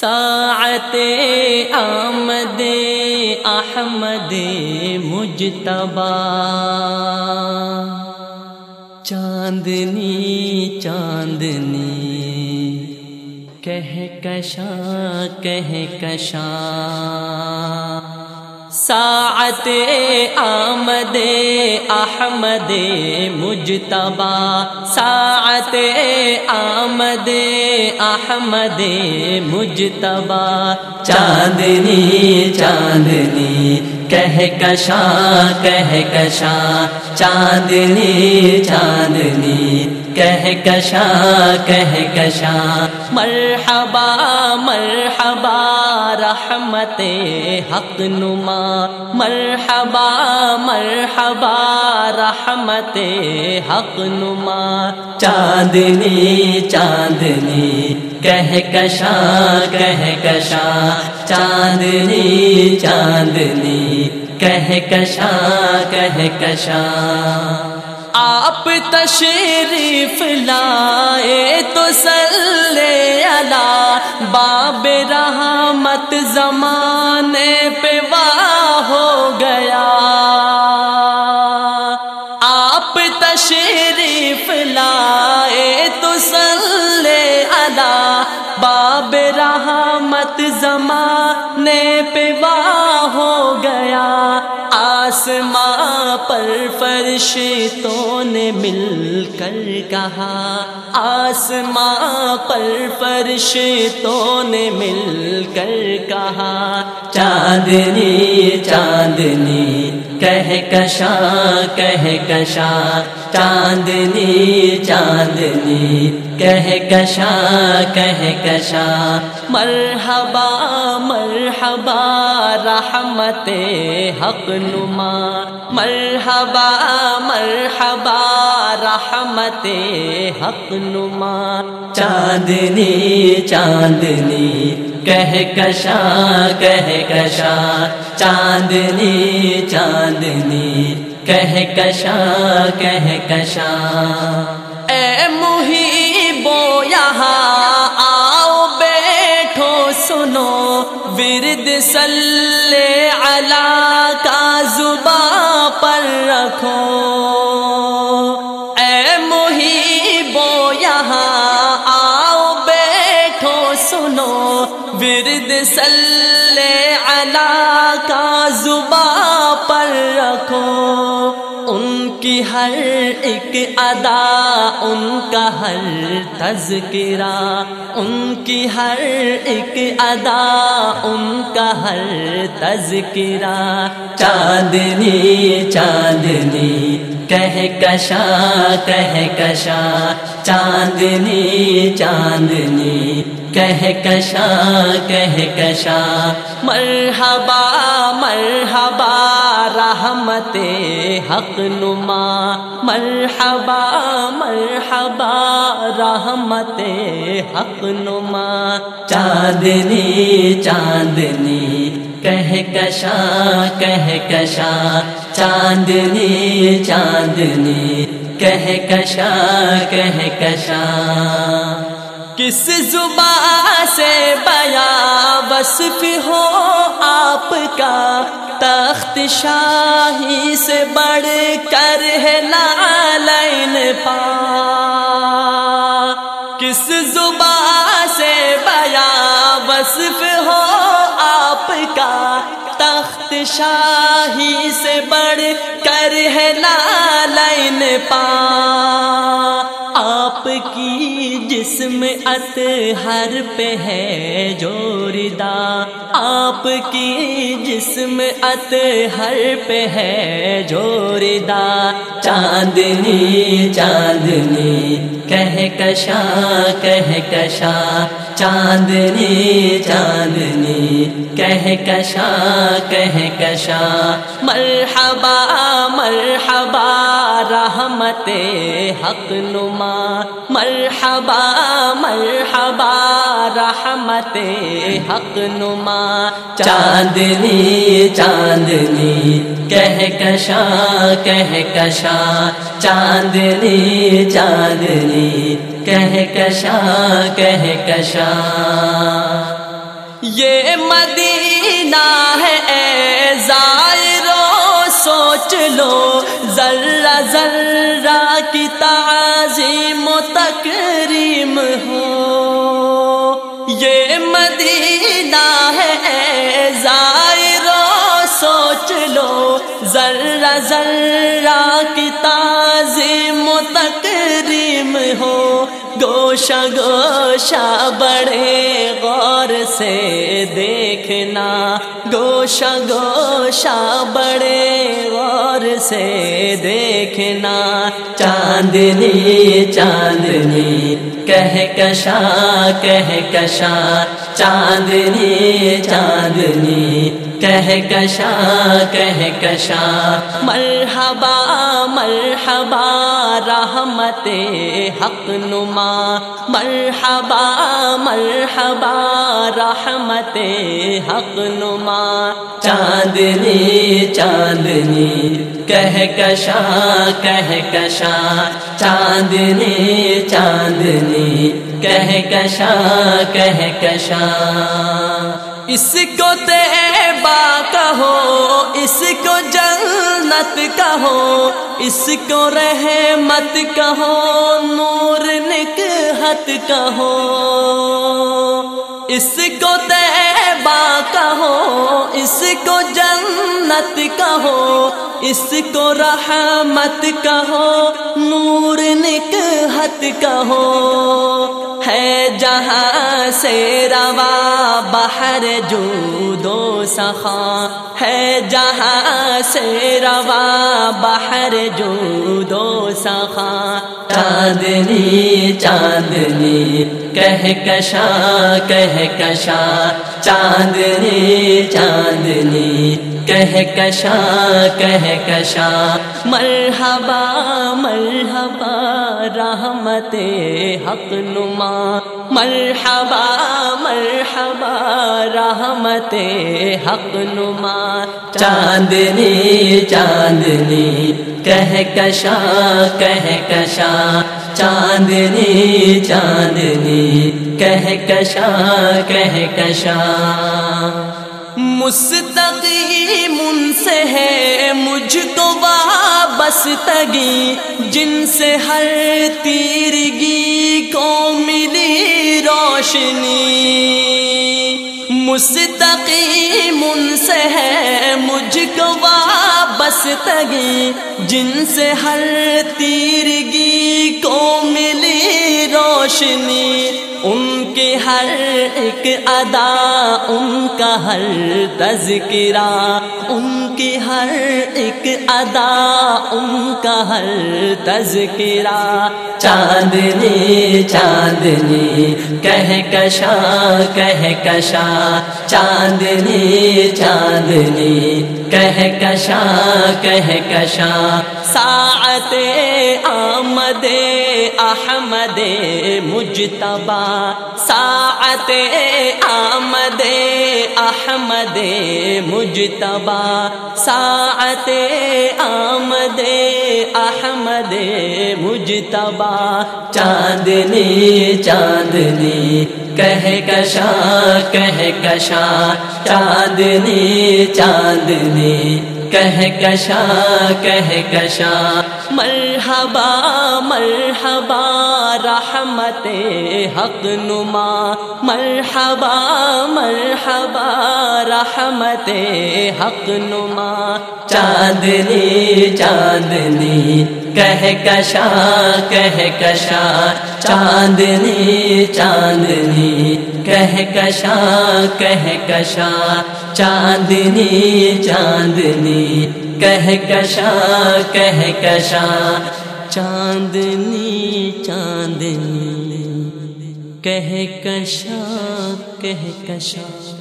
ساعت آمد احمد مجتبا چاندنی چاندنی۔ کہہ کشاں کہہ کشاں۔ ساعت آمد احمد مجتبا ساعت آمد احمد مجتبا چاندنی چاندنی، کہہ کشاں کہہ کشاں۔ چاندنی چاندنی، کہہ کشاں کہہ کشاں۔ مرحبا مرحبا، رحمت حق نما۔ مرحبا مرحبا، رحمت حق نما۔ چاندنی چاندنی، کہہ کشاں کہہ کشاں۔ چاندنی چاندنی، کہہ کشاں کہہ کشاں۔ آپ تشریف لائے تو سلے اللہ باب رحمت زمانے پہ واہ ہو گیا۔ آپ تشریف لائے تو سلے اللہ باب رحمت زمانے پہ واہ ہو گیا۔ آسماں پر فرشتوں نے مل کر کہا، آسماں پر فرشتوں نے مل کر کہا، چاندنی چاندنی۔ کہہ کشاں چاندنی چاندنی۔ کہہ کشاں۔ مرحبا مرحبا، رحمت حق نما۔ مرحبا مرحبا، رحمت حق نما۔ چاندنی چاندنی۔ کہکشاں کہکشاں چاندنی چاندنی۔ کہہ کشاں کہہ کشاں۔ اے محیبو یہاں آؤ، بیٹھو، سنو۔ ورد سلے ورد صلی علی کا زباں پر رکھو۔ ان کی ہر ایک ادا، ان کا ہر تذکرہ۔ ان کی ہر ایک ادا، ان کا ہر تذکرہ۔ چاندنی چاندنی، کہہ کشاں، کہہ چاندنی چاندنی۔ کہہ کشاں کہہ مرحبا مرحبا، رحمت حق نما، مرحبا مرحبا، رحمت حق نما۔ چاندنی چاندنی، کہہ کشاں کہہ چاندنی چاندنی، کہہ کشاں کہہ کس زبان سے بیا وصف ہو آپ کا؟ تخت شاہی سے بڑھ کر ہے لالین پا۔ کس زبان سے بیا وصف ہو آپ کا؟ تخت شاہی سے بڑھ کر ہے لالین پا۔ کی جسم ات ہر پہ ہے جوردا آپ کی جسم ات ہر پہ ہے جوردا چاندنی چاندنی کہہ کشاں کہہ کشاں چاندنی چاندنی۔ کہہ کشاں کہہ کشاں۔ مرحبا مرحبا رحمت حق نما۔ مرحبا مرحبا رحمت حق نما چاندنی چاندنی کہہ کشاں کہہ کشاں چاندنی چاندنی کہہ کشاں کہہ کشاں۔ یہ مدینہ ہے اے زائرو سوچ لو ذرہ ذرہ ذرہ کی تعظیم و تکریم ہو، گوشہ گوشہ بڑے غور سے دیکھنا۔ گوشہ گوشہ بڑے غور سے دیکھنا۔ چاندنی چاندنی کہہ کشا کہہ چاندنی چاندنی۔ کہہ کشا کہہ مرحبا مرحبا، رحمت حق نما مرحبا مرحبا، رحمت حق نما چاندنی چاندنی۔ کہہ چاندنی چاندنی کہہ کشا اس کو تیبا کہو، اس کو جنت کہو، اس کو رحمت کہو، نور نکہت کہو۔ اس کو تیبا کہو اس کو جنت کہو اس کو رحمت کہو نور نکہت کہو ہے جہاں سے روا بہر جو دو سخا ہے جہاں سے روا بہر جو دو سخا چاندنی چاندنی، کہہ کشا کہہ چاندنی چاندنی، کہہ کشا کہہ مرحبا مرحبا رحمت حق نما مرحبا مرحبا رحمت حق نما چاندنی چاندنی کہہ کشا کہہ کشا چاندنی چاندنی کہہ کشا کہہ کشا مستقیم ان سے ہے، مجھ کو وابستگی، جن سے ہر تیرگی کو ملی روشنی۔ مستقیم ان سے ہے، مجھ کو وابستگی، جن سے ہر تیرگی کو ملی روشنی۔ ان کی ہر ایک ادا، ان کا ہر تذکرہ، ان کی ہر ایک ادا، ان کا ہر تذکرہ۔ چاندنی چاندنی، کہہ کشا کہہ چاندنی چاندنی، کہہ کشا کہہ کشا ساعت احمد مجتبا ساعت آمد، احمد مجتبا ساعت آمد، احمد مجتبا چاندنی چاندنی، کہہ کشا کہہ کشا چاندنی چاندنی کہکشاں کہکشاں مرحبا مرحبا۔ رحمت حق نما، مرحبا مرحبا، رحمت حق نما۔ چاندنی چاندنی، کہہ کشا کہہ کشا۔ چاندنی چاندنی، کہہ کشا کہہ کشا۔ چاندنی چاندنی، کہہ کشا کہہ کشا۔ چاندنی چاندنی۔ کہہ کشا کہہ کشا